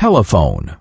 Telephone.